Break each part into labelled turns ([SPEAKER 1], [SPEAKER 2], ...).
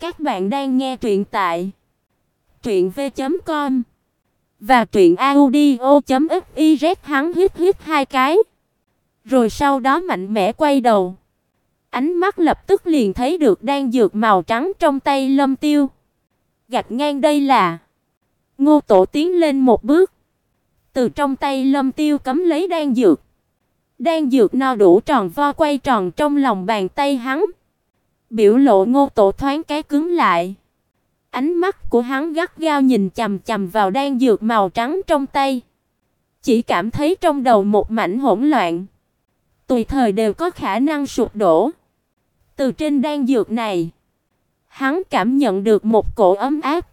[SPEAKER 1] Các bạn đang nghe truyện tại truyện v.com và truyện audio.fiz hắn hít hít hai cái, rồi sau đó mạnh mẽ quay đầu. Ánh mắt lập tức liền thấy được đang dược màu trắng trong tay Lâm Tiêu. Gạch ngang đây là Ngô Tổ tiến lên một bước, từ trong tay Lâm Tiêu cấm lấy đan dược. Đan dược no đủ tròn vo quay tròn trong lòng bàn tay hắn. Biểu lộ Ngô Tổ thoáng cái cứng lại. Ánh mắt của hắn gắt gao nhìn chằm chằm vào đan dược màu trắng trong tay. Chỉ cảm thấy trong đầu một mảnh hỗn loạn, tùy thời đều có khả năng sụp đổ. Từ trên đan dược này, hắn cảm nhận được một cổ ấm áp.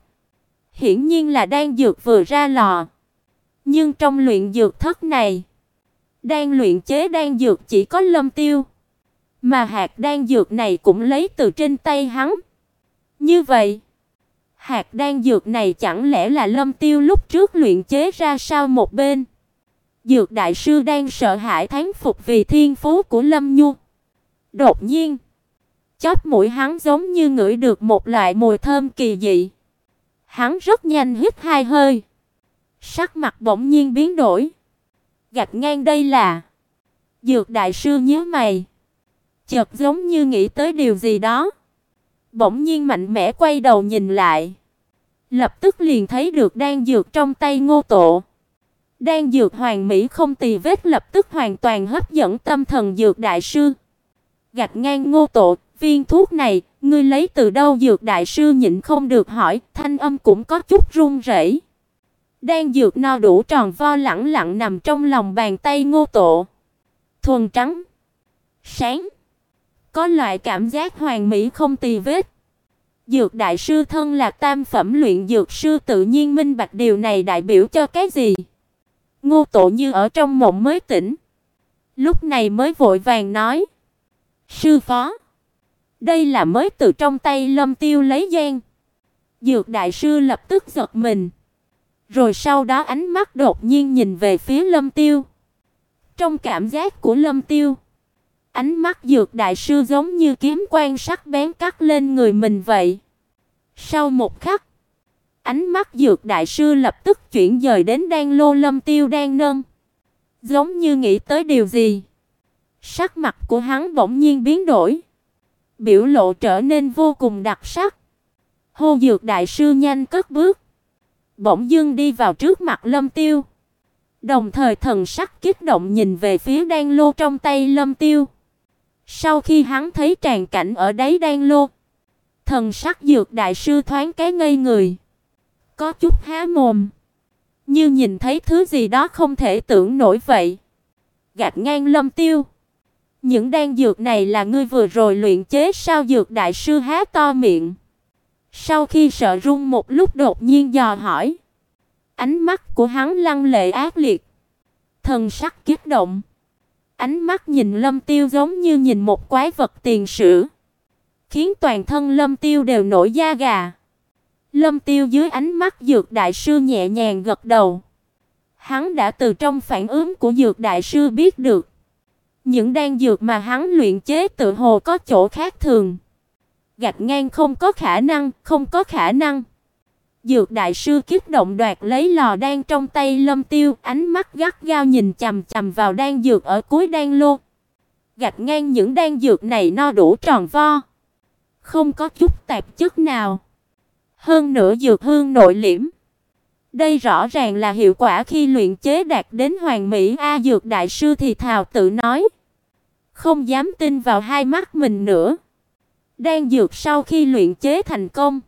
[SPEAKER 1] Hiển nhiên là đan dược vừa ra lò. Nhưng trong luyện dược thất này, đang luyện chế đan dược chỉ có Lâm Tiêu, mà hạt đan dược này cũng lấy từ trên tay hắn. Như vậy, hạt đan dược này chẳng lẽ là Lâm Tiêu lúc trước luyện chế ra sao một bên? Dược đại sư đang sợ hãi thán phục vì thiên phú của Lâm Nhu. Đột nhiên, chóp mũi hắn giống như ngửi được một loại mùi thơm kỳ dị. Hắn rất nhanh hít hai hơi, sắc mặt bỗng nhiên biến đổi. gạt ngang đây là Dược đại sư nhíu mày, chợt giống như nghĩ tới điều gì đó, bỗng nhiên mạnh mẽ quay đầu nhìn lại, lập tức liền thấy được đang dược trong tay Ngô Tổ. Đan dược hoàng mỹ không tì vết lập tức hoàn toàn hấp dẫn tâm thần dược đại sư. gạt ngang Ngô Tổ, viên thuốc này, ngươi lấy từ đâu dược đại sư nhịn không được hỏi, thanh âm cũng có chút run rẩy. Đan dược no đủ tròn vo lẳng lặng nằm trong lòng bàn tay Ngô Tổ. Thuần trắng, sáng, có loại cảm giác hoàn mỹ không tì vết. Dược đại sư thân là tam phẩm luyện dược sư tự nhiên minh bạch điều này đại biểu cho cái gì. Ngô Tổ như ở trong mộng mới tỉnh, lúc này mới vội vàng nói: "Sư phó, đây là mới từ trong tay Lâm Tiêu lấy gian." Dược đại sư lập tức giật mình, rồi sau đó ánh mắt đột nhiên nhìn về phía Lâm Tiêu. Trong cảm giác của Lâm Tiêu, ánh mắt dược đại sư giống như kiếm quan sắc bén cắt lên người mình vậy. Sau một khắc, Ánh mắt dược đại sư lập tức chuyển dời đến đan lô lâm tiêu đang nâng. Giống như nghĩ tới điều gì. Sắc mặt của hắn bỗng nhiên biến đổi. Biểu lộ trở nên vô cùng đặc sắc. Hô dược đại sư nhanh cất bước. Bỗng dưng đi vào trước mặt lâm tiêu. Đồng thời thần sắc kích động nhìn về phía đan lô trong tay lâm tiêu. Sau khi hắn thấy tràn cảnh ở đấy đan lô. Thần sắc dược đại sư thoáng cái ngây người có chút há mồm, như nhìn thấy thứ gì đó không thể tưởng nổi vậy. Gạt ngang Lâm Tiêu. Những đan dược này là ngươi vừa rồi luyện chế sao dược đại sư há to miệng. Sau khi sợ run một lúc đột nhiên dò hỏi. Ánh mắt của hắn lăng lệ ác liệt, thần sắc kích động. Ánh mắt nhìn Lâm Tiêu giống như nhìn một quái vật tiền sử, khiến toàn thân Lâm Tiêu đều nổi da gà. Lâm Tiêu dưới ánh mắt dược đại sư nhẹ nhàng gật đầu. Hắn đã từ trong phản ứng của dược đại sư biết được, những đan dược mà hắn luyện chế tự hồ có chỗ khác thường. Gạch ngang không có khả năng, không có khả năng. Dược đại sư kích động đoạt lấy lò đan trong tay Lâm Tiêu, ánh mắt gắt gao nhìn chằm chằm vào đan dược ở cuối đan lô. Gạch ngang những đan dược này no đủ tròn vo, không có chút tạp chất nào. Hơn nữa dược hương nội liễm. Đây rõ ràng là hiệu quả khi luyện chế đạt đến hoàn mỹ a dược đại sư thì thào tự nói, không dám tin vào hai mắt mình nữa. Đan dược sau khi luyện chế thành công,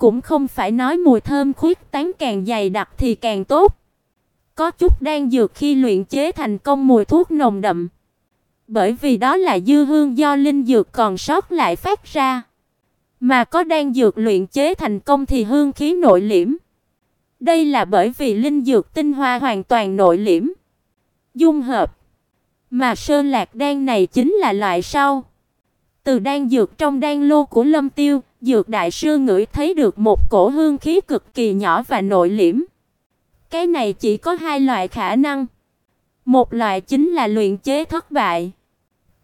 [SPEAKER 1] cũng không phải nói mùi thơm khuyết tán càng dày đặc thì càng tốt. Có chút đan dược khi luyện chế thành công mùi thuốc nồng đậm, bởi vì đó là dư hương do linh dược còn sót lại phát ra. Mà có đan dược luyện chế thành công thì hương khí nội liễm. Đây là bởi vì linh dược tinh hoa hoàn toàn nội liễm, dung hợp. Mà sơn lạc đan này chính là loại sau. Từ đan dược trong đan lô của Lâm Tiêu, dược đại sư ngửi thấy được một cổ hương khí cực kỳ nhỏ và nội liễm. Cái này chỉ có hai loại khả năng. Một loại chính là luyện chế thất bại.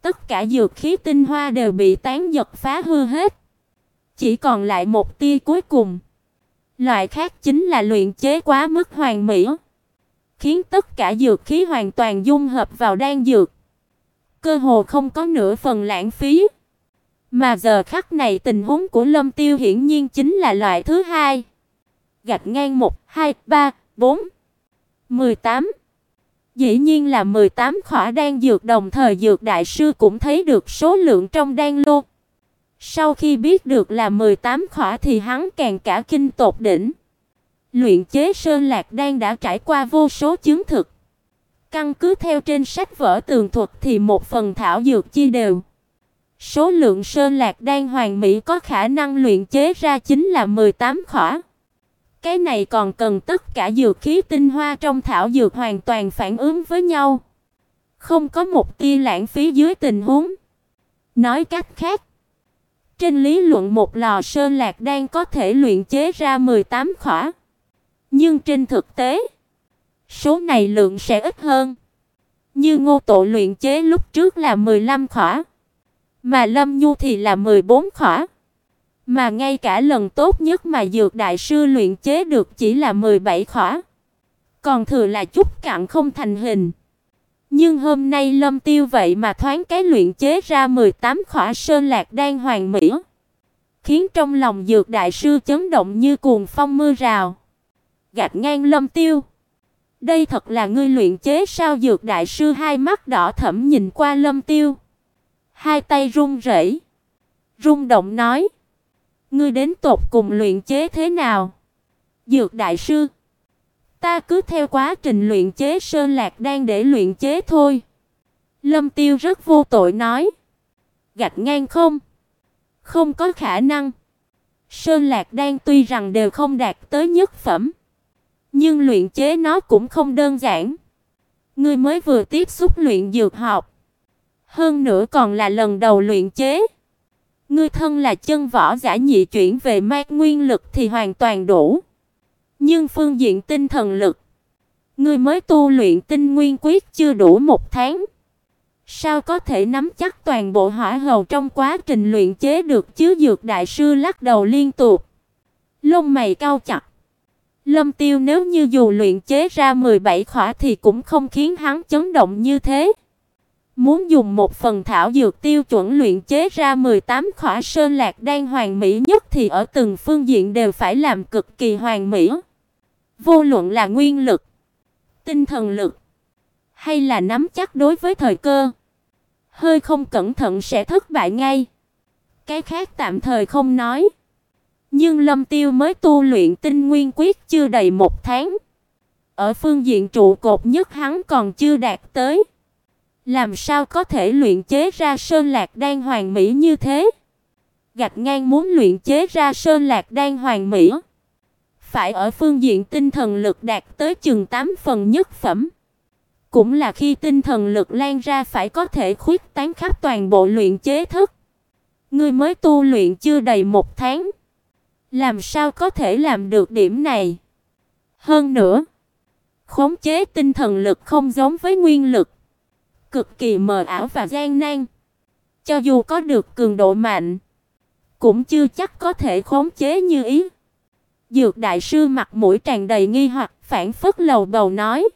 [SPEAKER 1] Tất cả dược khí tinh hoa đều bị tán giật phá hư hết. Chỉ còn lại một tia cuối cùng. Loại khác chính là luyện chế quá mức hoàn mỹ, khiến tất cả dược khí hoàn toàn dung hợp vào đan dược, cơ hồ không có nửa phần lãng phí. Mà giờ khắc này tình huống của Lâm Tiêu hiển nhiên chính là loại thứ hai. Gạch ngang 1, 2, 3, 4, 18. Dĩ nhiên là 18 khỏa đan dược đồng thời dược đại sư cũng thấy được số lượng trong đan lô. Sau khi biết được là 18 khỏa thì hắn càng cả kinh tột đỉnh. Luyện chế sơn lạc đan đã trải qua vô số chứng thực. Căn cứ theo trên sách vở tường thuật thì một phần thảo dược chi đều. Số lượng sơn lạc đan hoàn mỹ có khả năng luyện chế ra chính là 18 khỏa. Cái này còn cần tất cả dược khí tinh hoa trong thảo dược hoàn toàn phản ứng với nhau. Không có một tia lãng phí dưới tình huống. Nói cách khác, trên lý luận một lò sơn lạc đan có thể luyện chế ra 18 khỏa. Nhưng trên thực tế, số này lượng sẽ ít hơn. Như Ngô tổ luyện chế lúc trước là 15 khỏa, mà Lâm Nhu thì là 14 khỏa. Mà ngay cả lần tốt nhất mà dược đại sư luyện chế được chỉ là 17 khỏa. Còn thừa là chút cạn không thành hình. Nhưng hôm nay Lâm Tiêu vậy mà thoáng cái luyện chế ra 18 khỏa sơn lạc đan hoàn mỹ, khiến trong lòng dược đại sư chấn động như cuồng phong mưa rào. Gạt ngang Lâm Tiêu, đây thật là ngươi luyện chế sao dược đại sư hai mắt đỏ thẫm nhìn qua Lâm Tiêu, hai tay run rẩy, rung động nói: "Ngươi đến tột cùng luyện chế thế nào?" Dược đại sư Ta cứ theo quá trình luyện chế sơn lạc đang để luyện chế thôi." Lâm Tiêu rất vô tội nói. Gạch ngang không? Không có khả năng. Sơn lạc đan tuy rằng đều không đạt tới nhất phẩm, nhưng luyện chế nó cũng không đơn giản. Ngươi mới vừa tiếp xúc luyện dược học, hơn nữa còn là lần đầu luyện chế. Ngươi thân là chân võ giả nhị chuyển về mang nguyên lực thì hoàn toàn đủ. Nhưng phương diện tinh thần lực, ngươi mới tu luyện tinh nguyên quyết chưa đủ một tháng. Sao có thể nắm chắc toàn bộ hỏa hầu trong quá trình luyện chế được chứ dược đại sư lắc đầu liên tục. Lông mày cau chặt. Lâm Tiêu nếu như dù luyện chế ra 17 khỏa thì cũng không khiến hắn chấn động như thế. Muốn dùng một phần thảo dược tiêu chuẩn luyện chế ra 18 khỏa sơn lạc đan hoàn mỹ nhất thì ở từng phương diện đều phải làm cực kỳ hoàn mỹ. Vô luận là nguyên lực, tinh thần lực hay là nắm chắc đối với thời cơ, hơi không cẩn thận sẽ thất bại ngay. Cái khác tạm thời không nói. Nhưng Lâm Tiêu mới tu luyện tinh nguyên quyết chưa đầy một tháng. Ở phương diện trụ cột nhất hắn còn chưa đạt tới. Làm sao có thể luyện chế ra sơn lạc đan hoàn mỹ như thế? Gạch ngang muốn luyện chế ra sơn lạc đan hoàn mỹ, phải ở phương diện tinh thần lực đạt tới chừng 8 phần nhất phẩm. Cũng là khi tinh thần lực lan ra phải có thể khuyết tán khắp toàn bộ luyện chế thức. Ngươi mới tu luyện chưa đầy một tháng, làm sao có thể làm được điểm này? Hơn nữa, khống chế tinh thần lực không giống với nguyên lực, cực kỳ mờ ảo và gian nan. Cho dù có được cường độ mạnh, cũng chưa chắc có thể khống chế như ý. Dược đại sư mặt mũi tràn đầy nghi hoặc, phản phất lầu bầu nói: